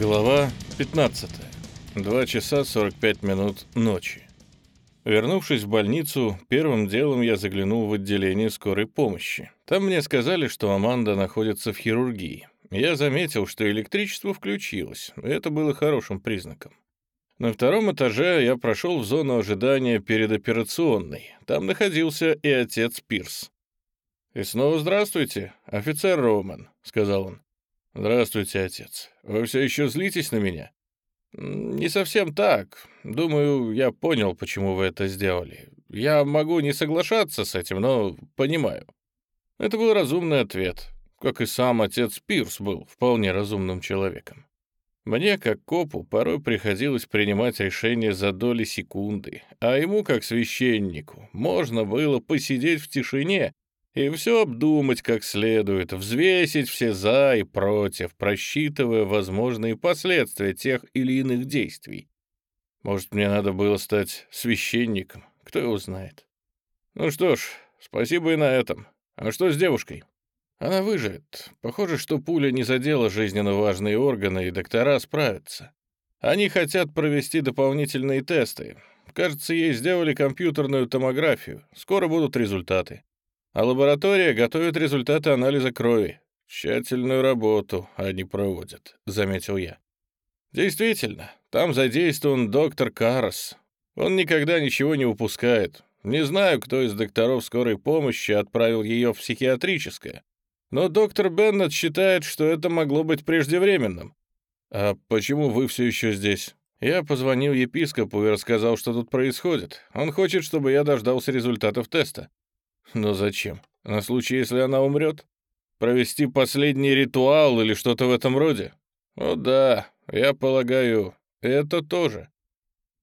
Глава 15. 2 часа 45 минут ночи. Вернувшись в больницу, первым делом я заглянул в отделение скорой помощи. Там мне сказали, что Аманда находится в хирургии. Я заметил, что электричество включилось, это было хорошим признаком. На втором этаже я прошел в зону ожидания перед операционной. Там находился и отец Пирс. «И снова здравствуйте, офицер Роуман», — сказал он. «Здравствуйте, отец. Вы все еще злитесь на меня?» «Не совсем так. Думаю, я понял, почему вы это сделали. Я могу не соглашаться с этим, но понимаю». Это был разумный ответ, как и сам отец Пирс был вполне разумным человеком. Мне, как копу, порой приходилось принимать решения за доли секунды, а ему, как священнику, можно было посидеть в тишине и все обдумать как следует, взвесить все «за» и «против», просчитывая возможные последствия тех или иных действий. Может, мне надо было стать священником, кто его знает. Ну что ж, спасибо и на этом. А что с девушкой? Она выживет. Похоже, что пуля не задела жизненно важные органы, и доктора справятся. Они хотят провести дополнительные тесты. Кажется, ей сделали компьютерную томографию. Скоро будут результаты. А лаборатория готовит результаты анализа крови. Тщательную работу они проводят, заметил я. Действительно, там задействован доктор Карас. Он никогда ничего не упускает. Не знаю, кто из докторов скорой помощи отправил ее в психиатрическое, но доктор Беннет считает, что это могло быть преждевременным. А почему вы все еще здесь? Я позвонил епископу и рассказал, что тут происходит. Он хочет, чтобы я дождался результатов теста. Но зачем? На случай, если она умрет? Провести последний ритуал или что-то в этом роде? О да, я полагаю, это тоже.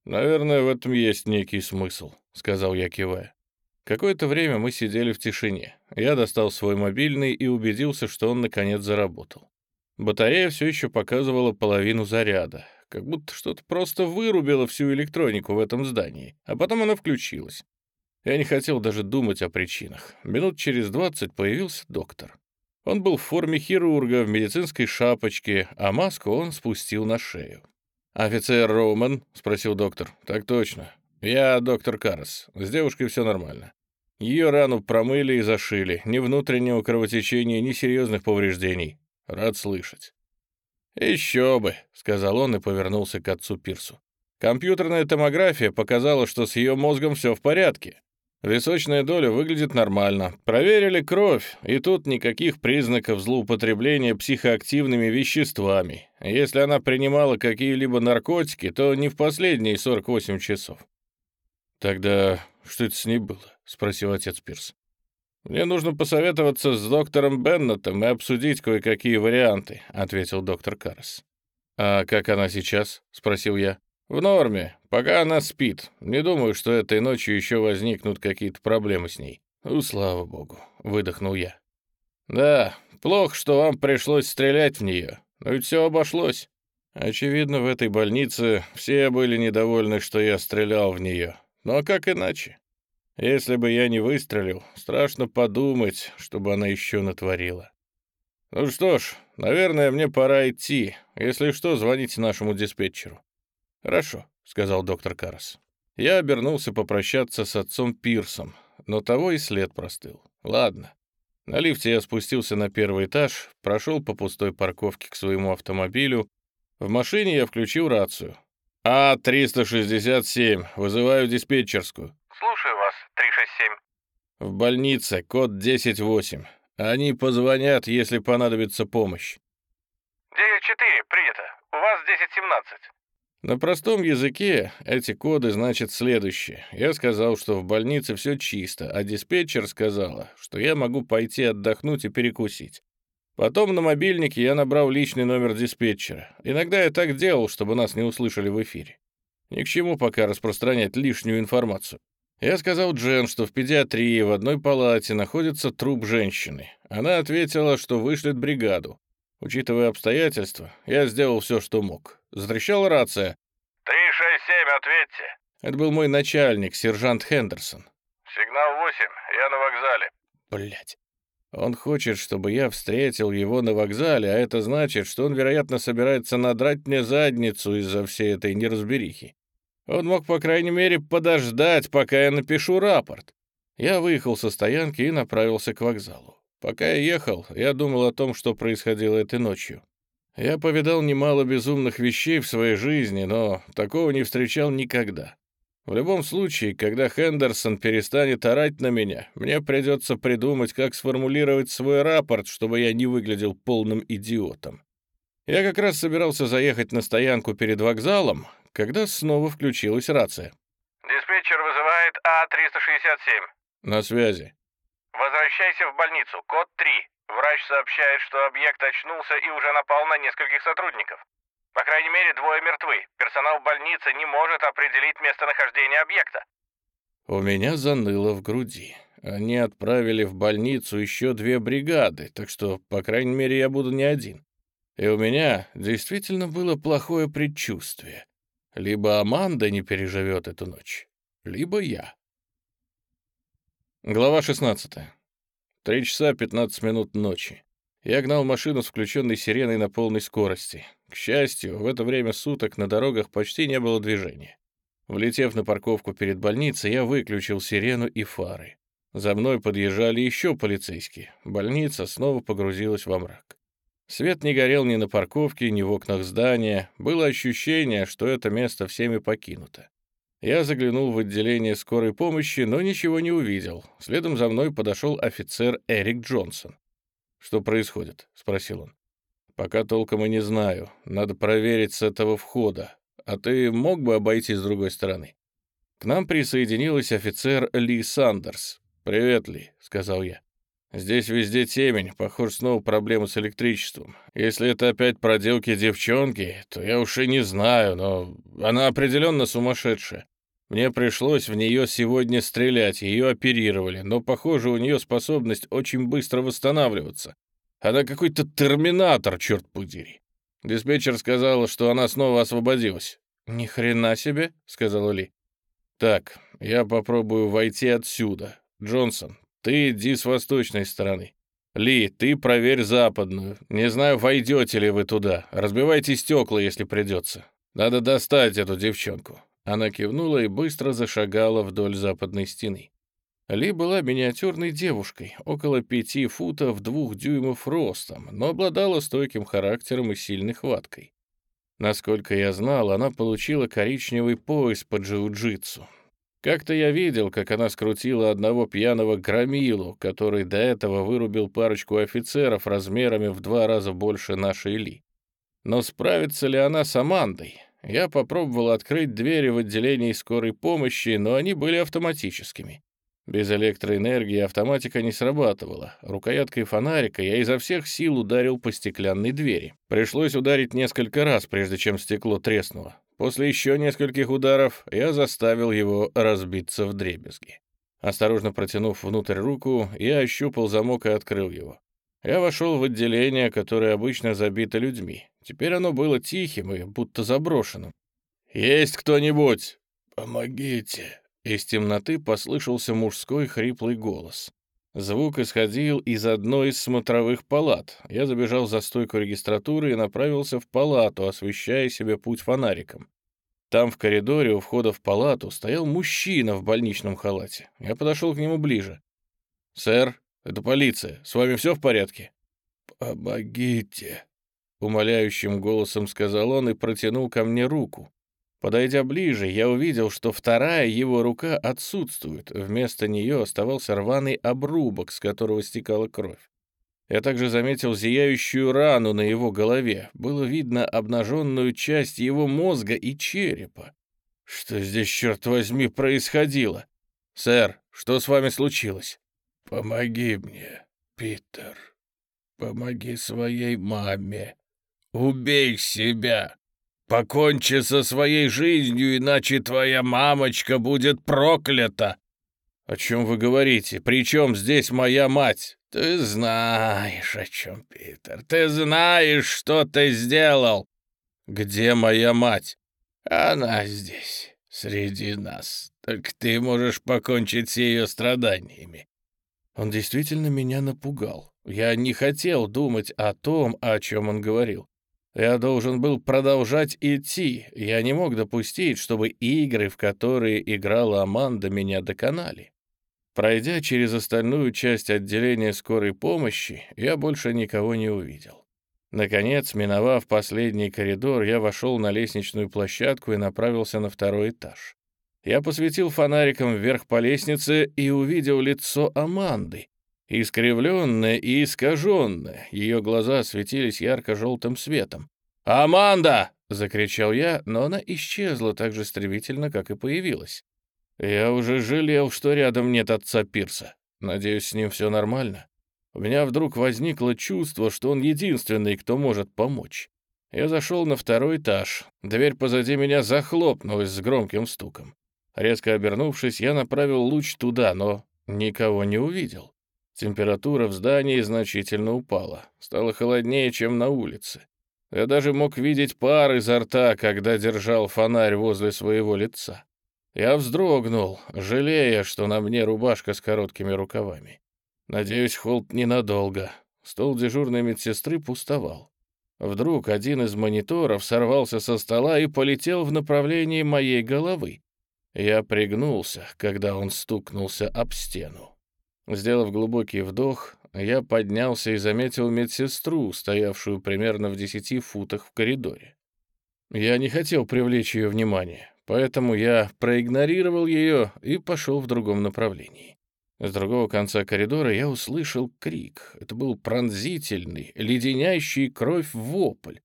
Наверное, в этом есть некий смысл, сказал я, кивая. Какое-то время мы сидели в тишине. Я достал свой мобильный и убедился, что он наконец заработал. Батарея все еще показывала половину заряда, как будто что-то просто вырубило всю электронику в этом здании, а потом она включилась. Я не хотел даже думать о причинах. Минут через двадцать появился доктор. Он был в форме хирурга, в медицинской шапочке, а маску он спустил на шею. «Офицер Роуман?» — спросил доктор. «Так точно. Я доктор Карас. С девушкой все нормально. Ее рану промыли и зашили. Ни внутреннего кровотечения, ни серьезных повреждений. Рад слышать». «Еще бы», — сказал он и повернулся к отцу Пирсу. «Компьютерная томография показала, что с ее мозгом все в порядке. Височная доля выглядит нормально. Проверили кровь, и тут никаких признаков злоупотребления психоактивными веществами. Если она принимала какие-либо наркотики, то не в последние 48 часов. «Тогда что это с ней было?» — спросил отец Пирс. «Мне нужно посоветоваться с доктором Беннетом и обсудить кое-какие варианты», — ответил доктор Каррес. «А как она сейчас?» — спросил я. «В норме. Пока она спит. Не думаю, что этой ночью еще возникнут какие-то проблемы с ней». «Ну, слава богу», — выдохнул я. «Да, плохо, что вам пришлось стрелять в нее, но ведь все обошлось. Очевидно, в этой больнице все были недовольны, что я стрелял в нее. Но как иначе? Если бы я не выстрелил, страшно подумать, чтобы она еще натворила. Ну что ж, наверное, мне пора идти. Если что, звоните нашему диспетчеру. «Хорошо», — сказал доктор Карас. Я обернулся попрощаться с отцом Пирсом, но того и след простыл. Ладно. На лифте я спустился на первый этаж, прошел по пустой парковке к своему автомобилю. В машине я включил рацию. «А-367, вызываю диспетчерскую». «Слушаю вас, 367». «В больнице, код 108. Они позвонят, если понадобится помощь». 9-4, принято. У вас 10-17. На простом языке эти коды значат следующее. Я сказал, что в больнице все чисто, а диспетчер сказала, что я могу пойти отдохнуть и перекусить. Потом на мобильнике я набрал личный номер диспетчера. Иногда я так делал, чтобы нас не услышали в эфире. Ни к чему пока распространять лишнюю информацию. Я сказал Джен, что в педиатрии в одной палате находится труп женщины. Она ответила, что вышлет бригаду. Учитывая обстоятельства, я сделал все, что мог. Затрещала рация. «367, ответьте!» Это был мой начальник, сержант Хендерсон. «Сигнал 8, я на вокзале». Блять. Он хочет, чтобы я встретил его на вокзале, а это значит, что он, вероятно, собирается надрать мне задницу из-за всей этой неразберихи. Он мог, по крайней мере, подождать, пока я напишу рапорт. Я выехал со стоянки и направился к вокзалу. Пока я ехал, я думал о том, что происходило этой ночью. Я повидал немало безумных вещей в своей жизни, но такого не встречал никогда. В любом случае, когда Хендерсон перестанет орать на меня, мне придется придумать, как сформулировать свой рапорт, чтобы я не выглядел полным идиотом. Я как раз собирался заехать на стоянку перед вокзалом, когда снова включилась рация. Диспетчер вызывает А-367. На связи. Возвращайся в больницу. Код 3. Врач сообщает, что объект очнулся и уже напал на нескольких сотрудников. По крайней мере, двое мертвы. Персонал больницы не может определить местонахождение объекта. У меня заныло в груди. Они отправили в больницу еще две бригады, так что, по крайней мере, я буду не один. И у меня действительно было плохое предчувствие. Либо Аманда не переживет эту ночь, либо я. Глава 16. Три часа 15 минут ночи. Я гнал машину с включенной сиреной на полной скорости. К счастью, в это время суток на дорогах почти не было движения. Влетев на парковку перед больницей, я выключил сирену и фары. За мной подъезжали еще полицейские. Больница снова погрузилась во мрак. Свет не горел ни на парковке, ни в окнах здания. Было ощущение, что это место всеми покинуто. Я заглянул в отделение скорой помощи, но ничего не увидел. Следом за мной подошел офицер Эрик Джонсон. «Что происходит?» — спросил он. «Пока толком и не знаю. Надо проверить с этого входа. А ты мог бы обойти с другой стороны?» К нам присоединилась офицер Ли Сандерс. «Привет, Ли», — сказал я. Здесь везде темень, похоже, снова проблемы с электричеством. Если это опять проделки девчонки, то я уж и не знаю, но она определенно сумасшедшая. Мне пришлось в нее сегодня стрелять, ее оперировали, но, похоже, у нее способность очень быстро восстанавливаться. Она какой-то терминатор, черт подери. Диспетчер сказала, что она снова освободилась. «Ни хрена себе», — сказала Ли. «Так, я попробую войти отсюда. Джонсон, ты иди с восточной стороны. Ли, ты проверь западную. Не знаю, войдете ли вы туда. Разбивайте стекла, если придется. Надо достать эту девчонку». Она кивнула и быстро зашагала вдоль западной стены. Ли была миниатюрной девушкой, около пяти футов двух дюймов ростом, но обладала стойким характером и сильной хваткой. Насколько я знал, она получила коричневый пояс по джиу-джитсу. Как-то я видел, как она скрутила одного пьяного громилу, который до этого вырубил парочку офицеров размерами в два раза больше нашей Ли. Но справится ли она с Амандой? Я попробовал открыть двери в отделении скорой помощи, но они были автоматическими. Без электроэнергии автоматика не срабатывала. Рукояткой фонарика я изо всех сил ударил по стеклянной двери. Пришлось ударить несколько раз, прежде чем стекло треснуло. После еще нескольких ударов я заставил его разбиться в дребезги. Осторожно протянув внутрь руку, я ощупал замок и открыл его. Я вошел в отделение, которое обычно забито людьми. Теперь оно было тихим и будто заброшенным. «Есть кто-нибудь?» «Помогите!» Из темноты послышался мужской хриплый голос. Звук исходил из одной из смотровых палат. Я забежал за стойку регистратуры и направился в палату, освещая себе путь фонариком. Там в коридоре у входа в палату стоял мужчина в больничном халате. Я подошел к нему ближе. «Сэр, это полиция. С вами все в порядке?» «Помогите», — умоляющим голосом сказал он и протянул ко мне руку. Подойдя ближе, я увидел, что вторая его рука отсутствует. Вместо нее оставался рваный обрубок, с которого стекала кровь. Я также заметил зияющую рану на его голове. Было видно обнаженную часть его мозга и черепа. Что здесь, черт возьми, происходило? Сэр, что с вами случилось? Помоги мне, Питер. Помоги своей маме. Убей себя. Покончи со своей жизнью, иначе твоя мамочка будет проклята!» «О чем вы говорите? При чем здесь моя мать?» «Ты знаешь, о чем, Питер. Ты знаешь, что ты сделал!» «Где моя мать?» «Она здесь, среди нас. Только ты можешь покончить с ее страданиями. Он действительно меня напугал. Я не хотел думать о том, о чем он говорил. Я должен был продолжать идти. Я не мог допустить, чтобы игры, в которые играла Аманда, меня доконали. Пройдя через остальную часть отделения скорой помощи, я больше никого не увидел. Наконец, миновав последний коридор, я вошел на лестничную площадку и направился на второй этаж. Я посветил фонариком вверх по лестнице и увидел лицо Аманды, искривленное и искаженное. Ее глаза светились ярко-желтым светом. «Аманда!» — закричал я, но она исчезла так же стремительно, как и появилась. Я уже жалел, что рядом нет отца Пирса. Надеюсь, с ним все нормально. У меня вдруг возникло чувство, что он единственный, кто может помочь. Я зашел на второй этаж. Дверь позади меня захлопнулась с громким стуком. Резко обернувшись, я направил луч туда, но никого не увидел. Температура в здании значительно упала. Стало холоднее, чем на улице. Я даже мог видеть пар изо рта, когда держал фонарь возле своего лица. Я вздрогнул, жалея, что на мне рубашка с короткими рукавами. Надеюсь, холод ненадолго. Стол дежурной медсестры пустовал. Вдруг один из мониторов сорвался со стола и полетел в направлении моей головы. Я пригнулся, когда он стукнулся об стену. Сделав глубокий вдох, я поднялся и заметил медсестру, стоявшую примерно в десяти футах в коридоре. Я не хотел привлечь ее внимание. Поэтому я проигнорировал ее и пошел в другом направлении. С другого конца коридора я услышал крик. Это был пронзительный, леденящий кровь вопль.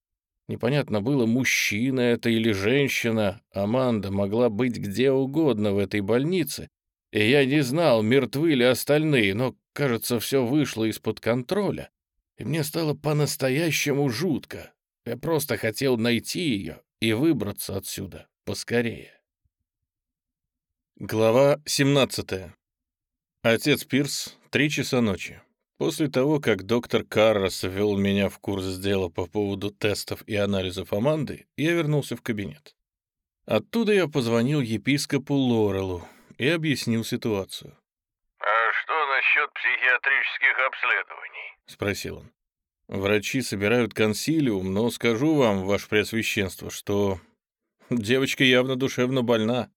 Непонятно было, мужчина это или женщина. Аманда могла быть где угодно в этой больнице. И я не знал, мертвы ли остальные, но, кажется, все вышло из-под контроля. И мне стало по-настоящему жутко. Я просто хотел найти ее и выбраться отсюда поскорее. Глава 17. Отец Пирс, три часа ночи. После того, как доктор Каррас ввел меня в курс дела по поводу тестов и анализов Аманды, я вернулся в кабинет. Оттуда я позвонил епископу Лорелу и объяснил ситуацию. «А что насчет психиатрических обследований?» — спросил он. «Врачи собирают консилиум, но скажу вам, ваше преосвященство, что Девочка явно душевно больна.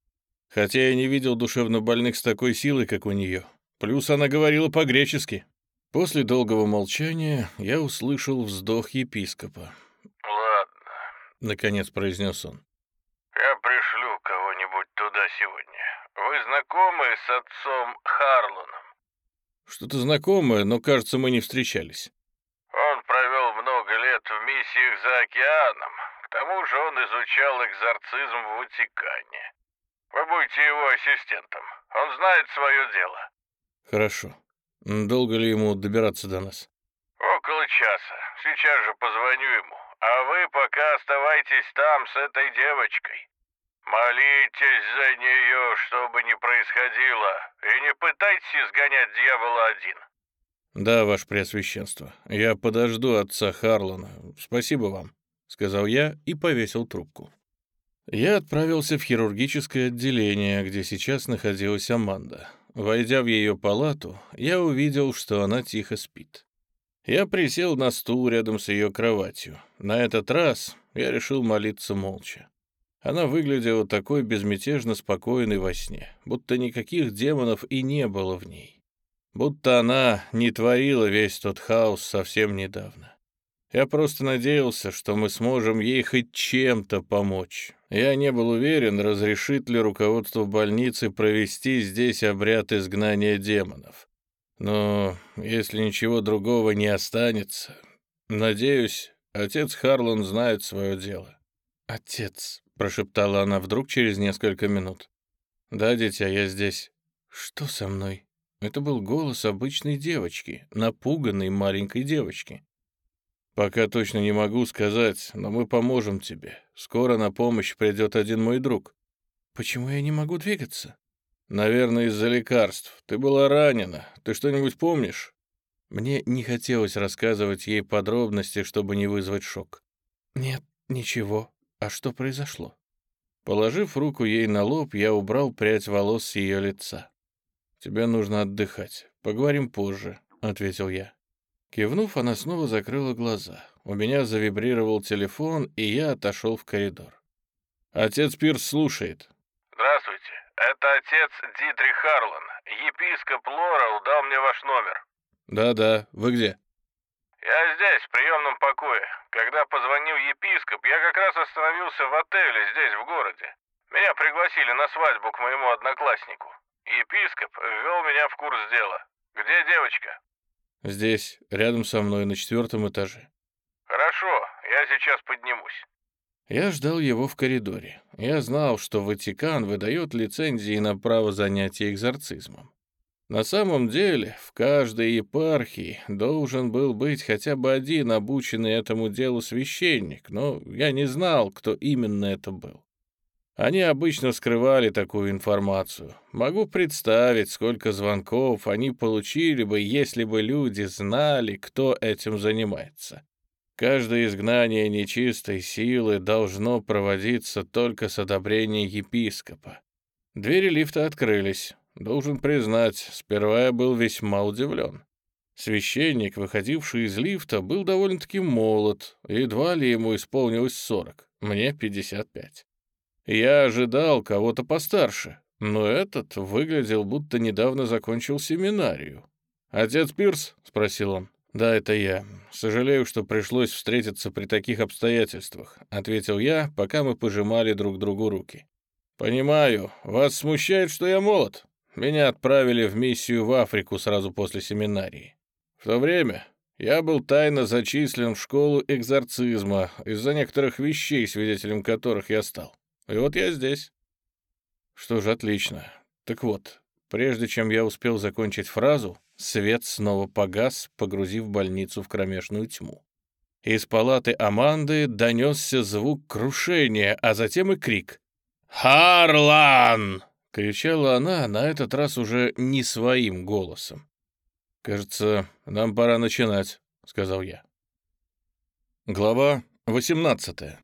Хотя я не видел душевно больных с такой силой, как у нее. Плюс она говорила по-гречески. После долгого молчания я услышал вздох епископа. «Ладно», — наконец произнес он. «Я пришлю кого-нибудь туда сегодня. Вы знакомы с отцом Харлоном?» «Что-то знакомое, но, кажется, мы не встречались». «Он провел много лет в миссиях за океаном, к тому же он изучал экзорцизм в Ватикане. Вы будете его ассистентом. Он знает свое дело. Хорошо. Долго ли ему добираться до нас? Около часа. Сейчас же позвоню ему. А вы пока оставайтесь там с этой девочкой. Молитесь за нее, что бы ни происходило, и не пытайтесь изгонять дьявола один. Да, ваше преосвященство. Я подожду отца Харлана. Спасибо вам. — сказал я и повесил трубку. Я отправился в хирургическое отделение, где сейчас находилась Аманда. Войдя в ее палату, я увидел, что она тихо спит. Я присел на стул рядом с ее кроватью. На этот раз я решил молиться молча. Она выглядела такой безмятежно спокойной во сне, будто никаких демонов и не было в ней. Будто она не творила весь тот хаос совсем недавно. Я просто надеялся, что мы сможем ей хоть чем-то помочь. Я не был уверен, разрешит ли руководство больницы провести здесь обряд изгнания демонов. Но если ничего другого не останется, надеюсь, отец Харлан знает свое дело. «Отец», — прошептала она вдруг через несколько минут. «Да, дитя, я здесь». «Что со мной?» Это был голос обычной девочки, напуганной маленькой девочки. «Пока точно не могу сказать, но мы поможем тебе. Скоро на помощь придет один мой друг». «Почему я не могу двигаться?» «Наверное, из-за лекарств. Ты была ранена. Ты что-нибудь помнишь?» Мне не хотелось рассказывать ей подробности, чтобы не вызвать шок. «Нет, ничего. А что произошло?» Положив руку ей на лоб, я убрал прядь волос с ее лица. тебе нужно отдыхать. Поговорим позже», — ответил я. Кивнув, она снова закрыла глаза. У меня завибрировал телефон, и я отошел в коридор. Отец Пирс слушает. Здравствуйте. Это отец Дитрих Харлан. Епископ Лорел дал мне ваш номер. Да-да. Вы где? Я здесь, в приемном покое. Когда позвонил епископ, я как раз остановился в отеле здесь, в городе. Меня пригласили на свадьбу к моему однокласснику. Епископ ввел меня в курс дела. Где девочка? Здесь, рядом со мной, на четвертом этаже. Хорошо, я сейчас поднимусь. Я ждал его в коридоре. Я знал, что Ватикан выдает лицензии на право занятия экзорцизмом. На самом деле, в каждой епархии должен был быть хотя бы один обученный этому делу священник, но я не знал, кто именно это был. Они обычно скрывали такую информацию. Могу представить, сколько звонков они получили бы, если бы люди знали, кто этим занимается. Каждое изгнание нечистой силы должно проводиться только с одобрения епископа. Двери лифта открылись. Должен признать, сперва я был весьма удивлен. Священник, выходивший из лифта, был довольно-таки молод, едва ли ему исполнилось сорок, мне пятьдесят пять. Я ожидал кого-то постарше, но этот выглядел, будто недавно закончил семинарию. «Отец Пирс?» — спросил он. «Да, это я. Сожалею, что пришлось встретиться при таких обстоятельствах», — ответил я, пока мы пожимали друг другу руки. «Понимаю. Вас смущает, что я молод? Меня отправили в миссию в Африку сразу после семинарии. В то время я был тайно зачислен в школу экзорцизма из-за некоторых вещей, свидетелем которых я стал. И вот я здесь. Что ж, отлично. Так вот, прежде чем я успел закончить фразу, свет снова погас, погрузив больницу в кромешную тьму. Из палаты Аманды донесся звук крушения, а затем и крик. «Харлан!» — кричала она, на этот раз уже не своим голосом. «Кажется, нам пора начинать», — сказал я. Глава 18.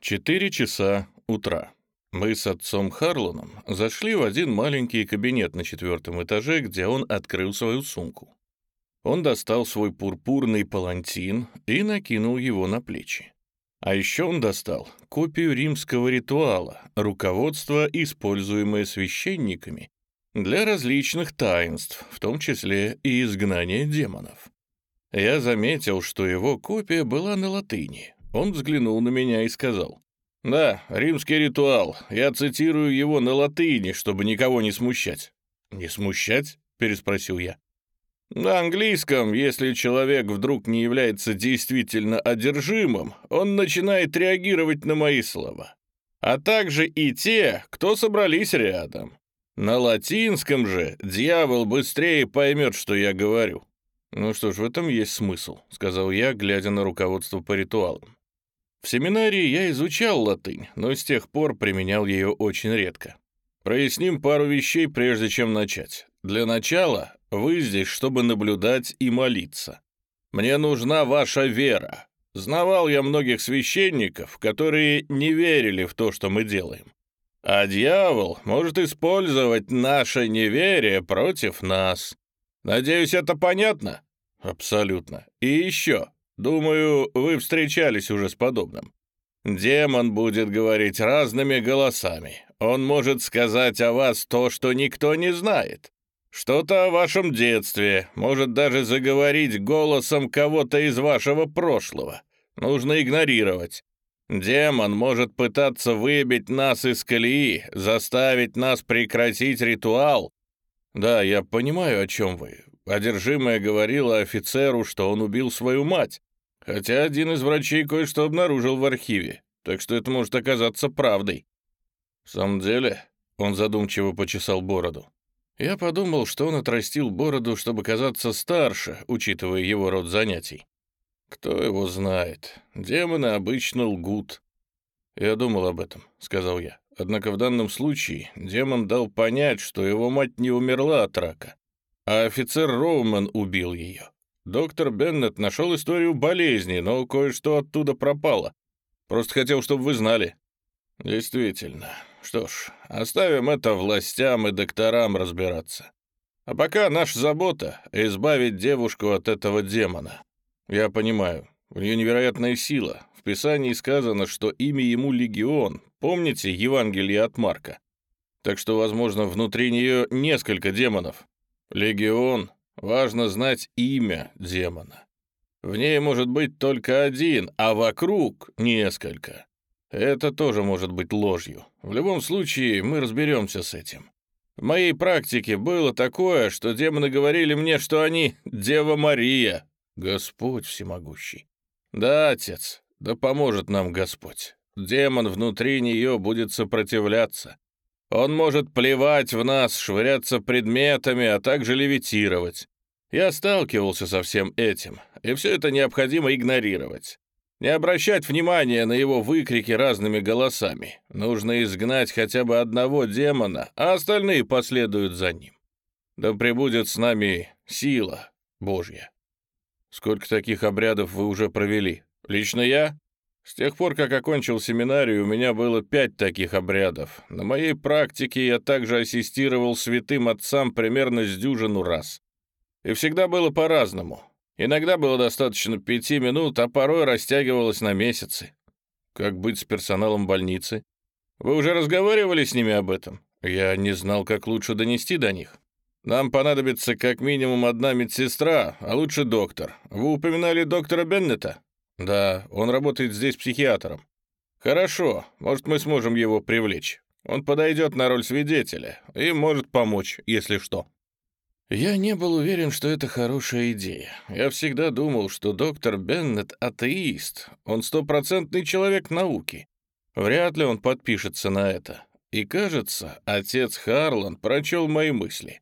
Четыре часа утра. Мы с отцом Харлоном зашли в один маленький кабинет на четвертом этаже, где он открыл свою сумку. Он достал свой пурпурный палантин и накинул его на плечи. А еще он достал копию римского ритуала, руководство, используемое священниками для различных таинств, в том числе и изгнания демонов. Я заметил, что его копия была на латыни. Он взглянул на меня и сказал, «Да, римский ритуал. Я цитирую его на латыни, чтобы никого не смущать». «Не смущать?» — переспросил я. На английском, если человек вдруг не является действительно одержимым, он начинает реагировать на мои слова. А также и те, кто собрались рядом. На латинском же дьявол быстрее поймет, что я говорю. «Ну что ж, в этом есть смысл», — сказал я, глядя на руководство по ритуалам. В семинарии я изучал латынь, но с тех пор применял ее очень редко. Проясним пару вещей, прежде чем начать. Для начала, вы здесь, чтобы наблюдать и молиться. Мне нужна ваша вера. Знавал я многих священников, которые не верили в то, что мы делаем. А дьявол может использовать наше неверие против нас. Надеюсь, это понятно? Абсолютно. И еще, Думаю, вы встречались уже с подобным. Демон будет говорить разными голосами. Он может сказать о вас то, что никто не знает. Что-то о вашем детстве, может даже заговорить голосом кого-то из вашего прошлого. Нужно игнорировать. Демон может пытаться выбить нас из колеи, заставить нас прекратить ритуал. Да, я понимаю, о чем вы. Одержимая говорила офицеру, что он убил свою мать, хотя один из врачей кое-что обнаружил в архиве, так что это может оказаться правдой. В самом деле, он задумчиво почесал бороду. Я подумал, что он отрастил бороду, чтобы казаться старше, учитывая его род занятий. Кто его знает? Демоны обычно лгут. Я думал об этом, сказал я. Однако в данном случае демон дал понять, что его мать не умерла от рака, а офицер Роуман убил ее. Доктор Беннет нашел историю болезни, но кое-что оттуда пропало. Просто хотел, чтобы вы знали». «Действительно. Что ж, оставим это властям и докторам разбираться. А пока наша забота — избавить девушку от этого демона. Я понимаю, у нее невероятная сила. В Писании сказано, что имя ему Легион. Помните Евангелие от Марка? Так что, возможно, внутри нее несколько демонов. Легион. Важно знать имя демона. В ней может быть только один, а вокруг несколько. Это тоже может быть ложью. В любом случае, мы разберемся с этим. В моей практике было такое, что демоны говорили мне, что они Дева Мария, Господь всемогущий. Да, отец, да поможет нам Господь. Демон внутри нее будет сопротивляться. Он может плевать в нас, швыряться предметами, а также левитировать. Я сталкивался со всем этим, и все это необходимо игнорировать. Не обращать внимания на его выкрики разными голосами. Нужно изгнать хотя бы одного демона, а остальные последуют за ним. Да пребудет с нами сила Божья. Сколько таких обрядов вы уже провели? Лично я? С тех пор, как окончил семинарию, у меня было пять таких обрядов. На моей практике я также ассистировал святым отцам примерно с дюжину раз. И всегда было по-разному. Иногда было достаточно пяти минут, а порой растягивалось на месяцы. Как быть с персоналом больницы? Вы уже разговаривали с ними об этом? Я не знал, как лучше донести до них. Нам понадобится как минимум одна медсестра, а лучше доктор. Вы упоминали доктора Беннета? Да, он работает здесь психиатром. Хорошо, может, мы сможем его привлечь. Он подойдет на роль свидетеля и может помочь, если что. Я не был уверен, что это хорошая идея. Я всегда думал, что доктор Беннет — атеист. Он стопроцентный человек науки. Вряд ли он подпишется на это. И, кажется, отец Харлан прочел мои мысли.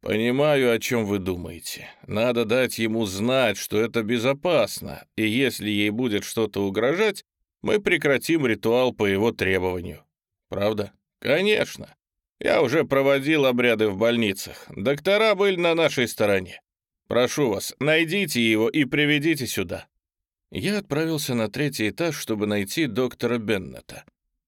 «Понимаю, о чем вы думаете. Надо дать ему знать, что это безопасно, и если ей будет что-то угрожать, мы прекратим ритуал по его требованию. Правда? Конечно. Я уже проводил обряды в больницах. Доктора были на нашей стороне. Прошу вас, найдите его и приведите сюда». Я отправился на третий этаж, чтобы найти доктора Беннета.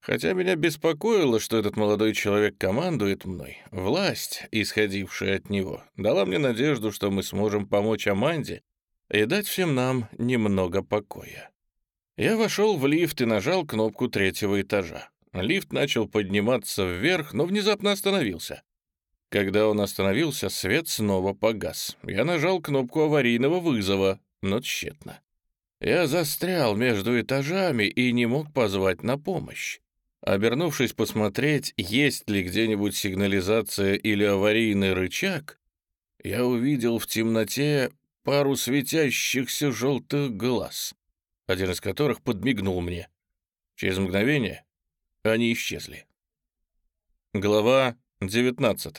Хотя меня беспокоило, что этот молодой человек командует мной, власть, исходившая от него, дала мне надежду, что мы сможем помочь Аманде и дать всем нам немного покоя. Я вошел в лифт и нажал кнопку третьего этажа. Лифт начал подниматься вверх, но внезапно остановился. Когда он остановился, свет снова погас. Я нажал кнопку аварийного вызова, но тщетно. Я застрял между этажами и не мог позвать на помощь. Обернувшись посмотреть, есть ли где-нибудь сигнализация или аварийный рычаг, я увидел в темноте пару светящихся желтых глаз, один из которых подмигнул мне. Через мгновение они исчезли. Глава 19.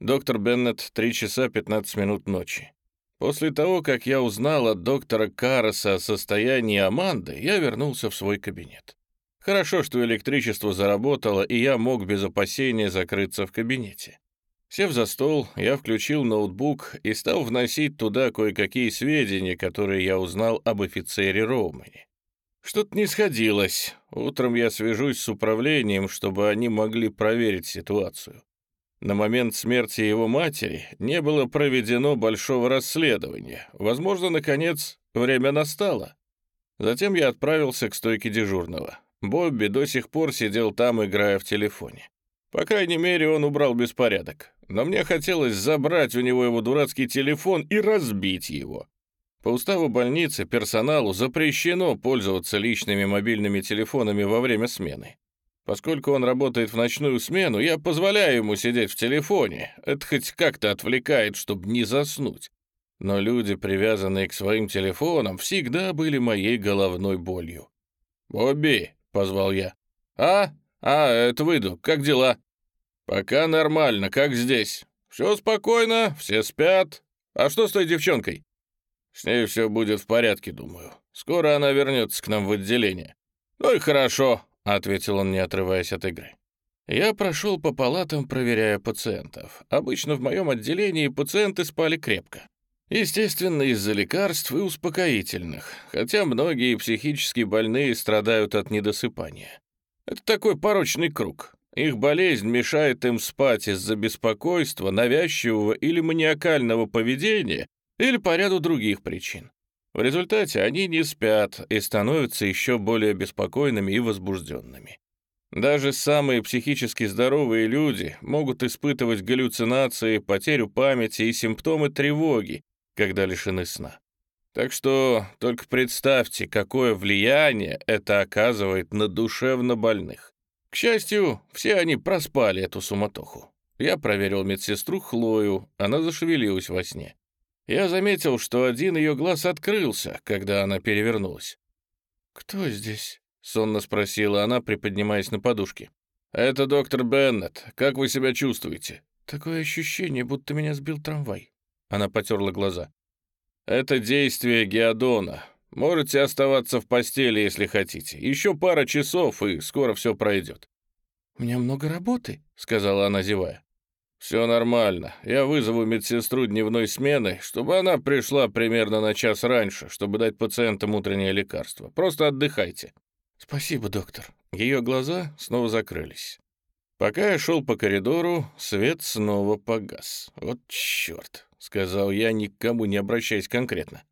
Доктор Беннет, 3 часа 15 минут ночи. После того, как я узнал от доктора Карреса о состоянии Аманды, я вернулся в свой кабинет. Хорошо, что электричество заработало, и я мог без опасения закрыться в кабинете. Сев за стол, я включил ноутбук и стал вносить туда кое-какие сведения, которые я узнал об офицере Роумане. Что-то не сходилось. Утром я свяжусь с управлением, чтобы они могли проверить ситуацию. На момент смерти его матери не было проведено большого расследования. Возможно, наконец, время настало. Затем я отправился к стойке дежурного. Бобби до сих пор сидел там, играя в телефоне. По крайней мере, он убрал беспорядок. Но мне хотелось забрать у него его дурацкий телефон и разбить его. По уставу больницы персоналу запрещено пользоваться личными мобильными телефонами во время смены. Поскольку он работает в ночную смену, я позволяю ему сидеть в телефоне. Это хоть как-то отвлекает, чтобы не заснуть. Но люди, привязанные к своим телефонам, всегда были моей головной болью. «Бобби», — позвал я. «А? А, это выйду. Как дела?» «Пока нормально. Как здесь?» «Все спокойно, все спят. А что с той девчонкой?» С ней все будет в порядке, думаю. Скоро она вернется к нам в отделение. Ну и хорошо, ответил он, не отрываясь от игры. Я прошел по палатам, проверяя пациентов. Обычно в моем отделении пациенты спали крепко. Естественно, из-за лекарств и успокоительных, хотя многие психически больные страдают от недосыпания. Это такой порочный круг. Их болезнь мешает им спать из-за беспокойства, навязчивого или маниакального поведения или по ряду других причин. В результате они не спят и становятся еще более беспокойными и возбужденными. Даже самые психически здоровые люди могут испытывать галлюцинации, потерю памяти и симптомы тревоги, когда лишены сна. Так что только представьте, какое влияние это оказывает на душевно больных. К счастью, все они проспали эту суматоху. Я проверил медсестру Хлою, она зашевелилась во сне. Я заметил, что один ее глаз открылся, когда она перевернулась. «Кто здесь?» — сонно спросила она, приподнимаясь на подушке. «Это доктор Беннет. Как вы себя чувствуете?» «Такое ощущение, будто меня сбил трамвай». Она потерла глаза. «Это действие геодона. Можете оставаться в постели, если хотите. Еще пара часов, и скоро все пройдет». «У меня много работы», — сказала она, зевая. «Все нормально. Я вызову медсестру дневной смены, чтобы она пришла примерно на час раньше, чтобы дать пациентам утреннее лекарство. Просто отдыхайте». «Спасибо, доктор». Ее глаза снова закрылись. Пока я шел по коридору, свет снова погас. «Вот черт», — сказал я, никому не обращаясь конкретно.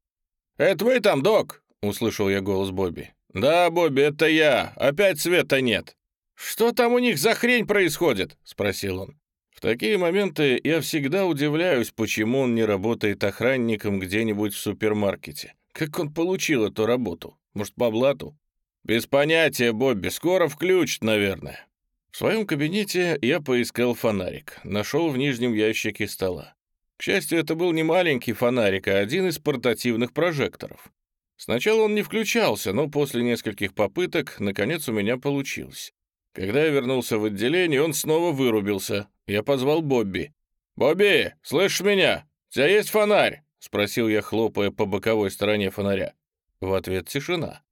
«Это вы там, док?» — услышал я голос Бобби. «Да, Бобби, это я. Опять света нет». «Что там у них за хрень происходит?» — спросил он. В такие моменты я всегда удивляюсь, почему он не работает охранником где-нибудь в супермаркете. Как он получил эту работу? Может, по блату? «Без понятия, Бобби, скоро включат, наверное». В своем кабинете я поискал фонарик, нашел в нижнем ящике стола. К счастью, это был не маленький фонарик, а один из портативных прожекторов. Сначала он не включался, но после нескольких попыток, наконец, у меня получилось. Когда я вернулся в отделение, он снова вырубился. Я позвал Бобби. «Бобби, слышишь меня? У тебя есть фонарь?» — спросил я, хлопая по боковой стороне фонаря. В ответ тишина.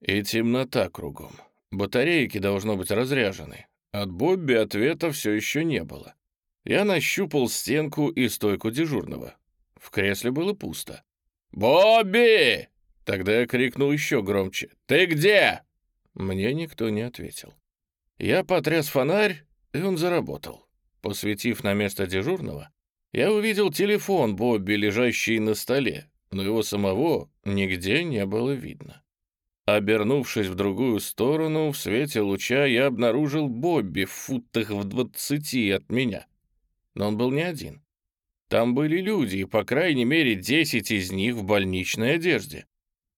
И темнота кругом. Батарейки должно быть разряжены. От Бобби ответа все еще не было. Я нащупал стенку и стойку дежурного. В кресле было пусто. «Бобби!» Тогда я крикнул еще громче. «Ты где?» Мне никто не ответил. Я потряс фонарь, и он заработал. Посветив на место дежурного, я увидел телефон Бобби, лежащий на столе, но его самого нигде не было видно. Обернувшись в другую сторону, в свете луча я обнаружил Бобби в футах в двадцати от меня. Но он был не один. Там были люди, и по крайней мере десять из них в больничной одежде.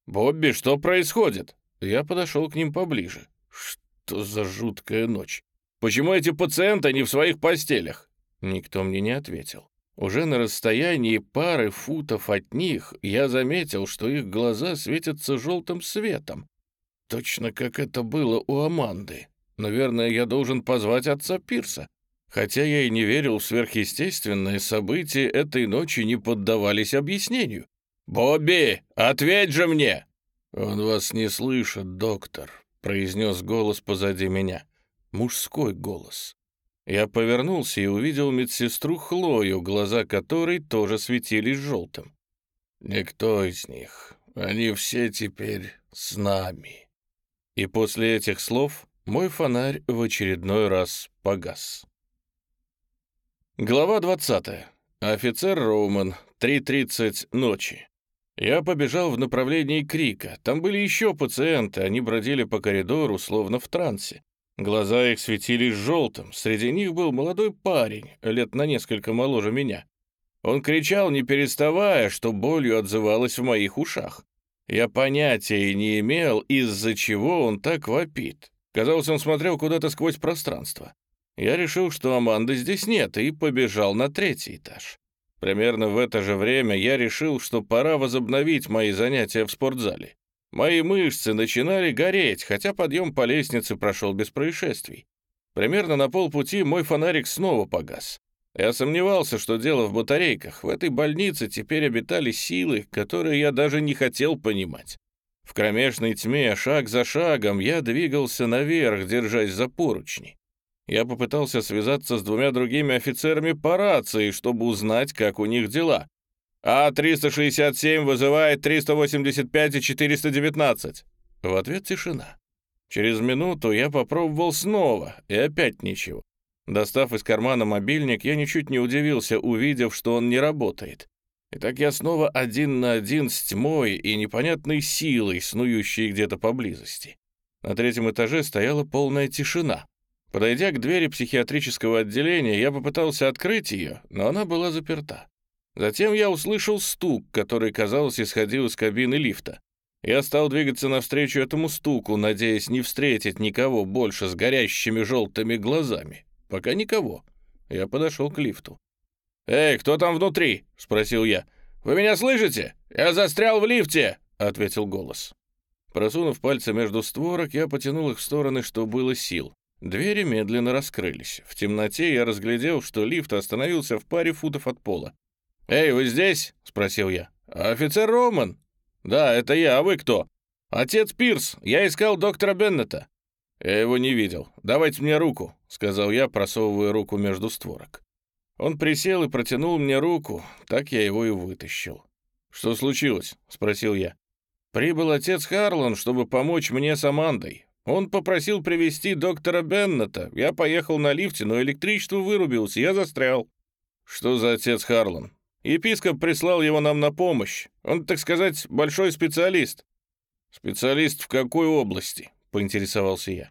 «Бобби, что происходит?» Я подошел к ним поближе. Что за жуткая ночь? Почему эти пациенты не в своих постелях? Никто мне не ответил. Уже на расстоянии пары футов от них я заметил, что их глаза светятся желтым светом. Точно как это было у Аманды. Наверное, я должен позвать отца Пирса. Хотя я и не верил в сверхъестественные события, этой ночи не поддавались объяснению. «Бобби, ответь же мне!» «Он вас не слышит, доктор», — произнес голос позади меня. Мужской голос. Я повернулся и увидел медсестру Хлою, глаза которой тоже светились желтым. «Никто из них. Они все теперь с нами». И после этих слов мой фонарь в очередной раз погас. Глава 20. Офицер Роуман. 3.30 ночи. Я побежал в направлении крика. Там были еще пациенты, они бродили по коридору, словно в трансе. Глаза их светились желтым, среди них был молодой парень, лет на несколько моложе меня. Он кричал, не переставая, что болью отзывалось в моих ушах. Я понятия не имел, из-за чего он так вопит. Казалось, он смотрел куда-то сквозь пространство. Я решил, что Аманды здесь нет, и побежал на третий этаж. Примерно в это же время я решил, что пора возобновить мои занятия в спортзале. Мои мышцы начинали гореть, хотя подъем по лестнице прошел без происшествий. Примерно на полпути мой фонарик снова погас. Я сомневался, что дело в батарейках. В этой больнице теперь обитали силы, которые я даже не хотел понимать. В кромешной тьме, шаг за шагом, я двигался наверх, держась за поручни. Я попытался связаться с двумя другими офицерами по рации, чтобы узнать, как у них дела. А-367 вызывает 385 и 419. В ответ тишина. Через минуту я попробовал снова, и опять ничего. Достав из кармана мобильник, я ничуть не удивился, увидев, что он не работает. И так я снова один на один с тьмой и непонятной силой, снующей где-то поблизости. На третьем этаже стояла полная тишина. Подойдя к двери психиатрического отделения, я попытался открыть ее, но она была заперта. Затем я услышал стук, который, казалось, исходил из кабины лифта. Я стал двигаться навстречу этому стуку, надеясь не встретить никого больше с горящими желтыми глазами. Пока никого. Я подошел к лифту. «Эй, кто там внутри?» — спросил я. «Вы меня слышите? Я застрял в лифте!» — ответил голос. Просунув пальцы между створок, я потянул их в стороны, что было сил. Двери медленно раскрылись. В темноте я разглядел, что лифт остановился в паре футов от пола. «Эй, вы здесь?» — спросил я. «Офицер Роман?» «Да, это я, а вы кто?» «Отец Пирс, я искал доктора Беннета». «Я его не видел. Давайте мне руку», — сказал я, просовывая руку между створок. Он присел и протянул мне руку, так я его и вытащил. «Что случилось?» — спросил я. «Прибыл отец Харлан, чтобы помочь мне с Амандой. Он попросил привести доктора Беннета. Я поехал на лифте, но электричество вырубилось, я застрял». «Что за отец Харлан?» Епископ прислал его нам на помощь. Он, так сказать, большой специалист». «Специалист в какой области?» — поинтересовался я.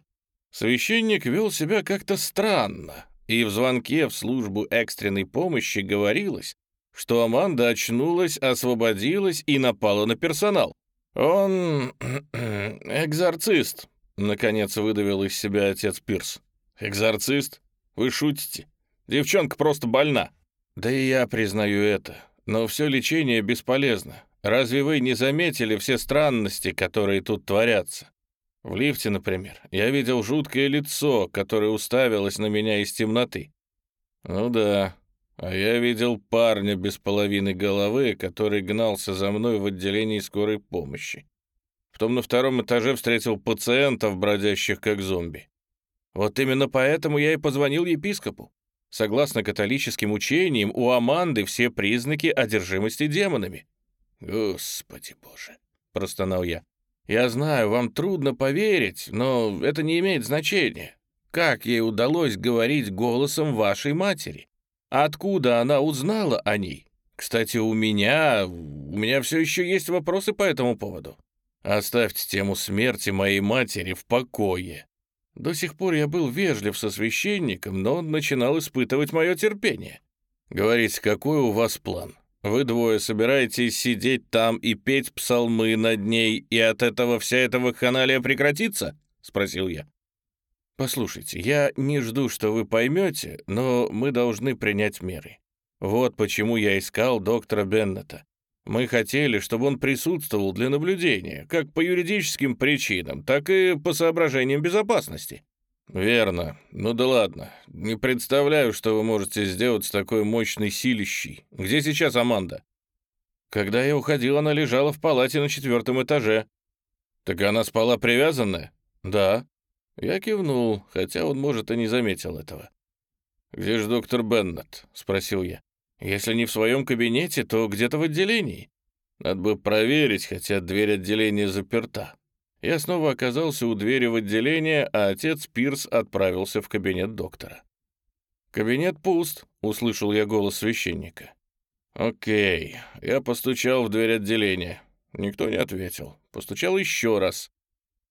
Священник вел себя как-то странно, и в звонке в службу экстренной помощи говорилось, что Аманда очнулась, освободилась и напала на персонал. «Он... экзорцист», — наконец выдавил из себя отец Пирс. «Экзорцист? Вы шутите? Девчонка просто больна». «Да и я признаю это. Но все лечение бесполезно. Разве вы не заметили все странности, которые тут творятся? В лифте, например, я видел жуткое лицо, которое уставилось на меня из темноты. Ну да, а я видел парня без половины головы, который гнался за мной в отделении скорой помощи. Потом на втором этаже встретил пациентов, бродящих как зомби. Вот именно поэтому я и позвонил епископу. Согласно католическим учениям, у Аманды все признаки одержимости демонами. «Господи боже!» — простонал я. «Я знаю, вам трудно поверить, но это не имеет значения. Как ей удалось говорить голосом вашей матери? Откуда она узнала о ней? Кстати, у меня... у меня все еще есть вопросы по этому поводу. Оставьте тему смерти моей матери в покое. До сих пор я был вежлив со священником, но он начинал испытывать мое терпение. Говорите, какой у вас план? Вы двое собираетесь сидеть там и петь псалмы над ней, и от этого вся эта вакханалия прекратится?» — спросил я. «Послушайте, я не жду, что вы поймете, но мы должны принять меры. Вот почему я искал доктора Беннета. Мы хотели, чтобы он присутствовал для наблюдения, как по юридическим причинам, так и по соображениям безопасности». «Верно. Ну да ладно. Не представляю, что вы можете сделать с такой мощной силищей. Где сейчас Аманда?» «Когда я уходил, она лежала в палате на четвертом этаже». «Так она спала привязанная?» «Да». Я кивнул, хотя он, может, и не заметил этого. «Где же доктор Беннет?» — спросил я. Если не в своем кабинете, то где-то в отделении. Надо бы проверить, хотя дверь отделения заперта. Я снова оказался у двери в отделение, а отец Пирс отправился в кабинет доктора. «Кабинет пуст», — услышал я голос священника. «Окей». Я постучал в дверь отделения. Никто не ответил. Постучал еще раз.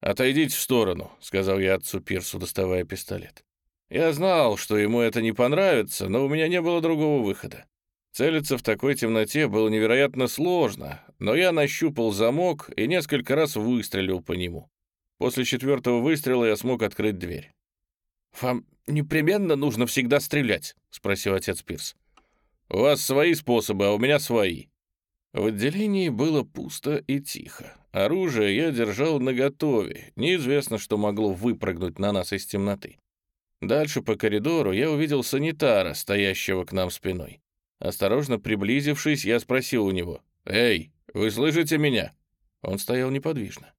«Отойдите в сторону», — сказал я отцу Пирсу, доставая пистолет. Я знал, что ему это не понравится, но у меня не было другого выхода. Целиться в такой темноте было невероятно сложно, но я нащупал замок и несколько раз выстрелил по нему. После четвертого выстрела я смог открыть дверь. «Вам непременно нужно всегда стрелять?» — спросил отец Пирс. «У вас свои способы, а у меня свои». В отделении было пусто и тихо. Оружие я держал наготове. Неизвестно, что могло выпрыгнуть на нас из темноты. Дальше по коридору я увидел санитара, стоящего к нам спиной. Осторожно приблизившись, я спросил у него, «Эй, вы слышите меня?» Он стоял неподвижно.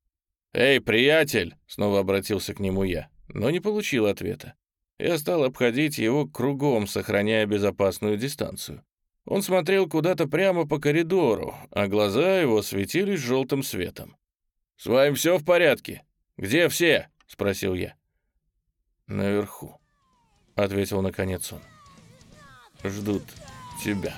«Эй, приятель!» — снова обратился к нему я, но не получил ответа. Я стал обходить его кругом, сохраняя безопасную дистанцию. Он смотрел куда-то прямо по коридору, а глаза его светились желтым светом. «С вами все в порядке? Где все?» — спросил я. «Наверху», — ответил наконец он. «Ждут тебя.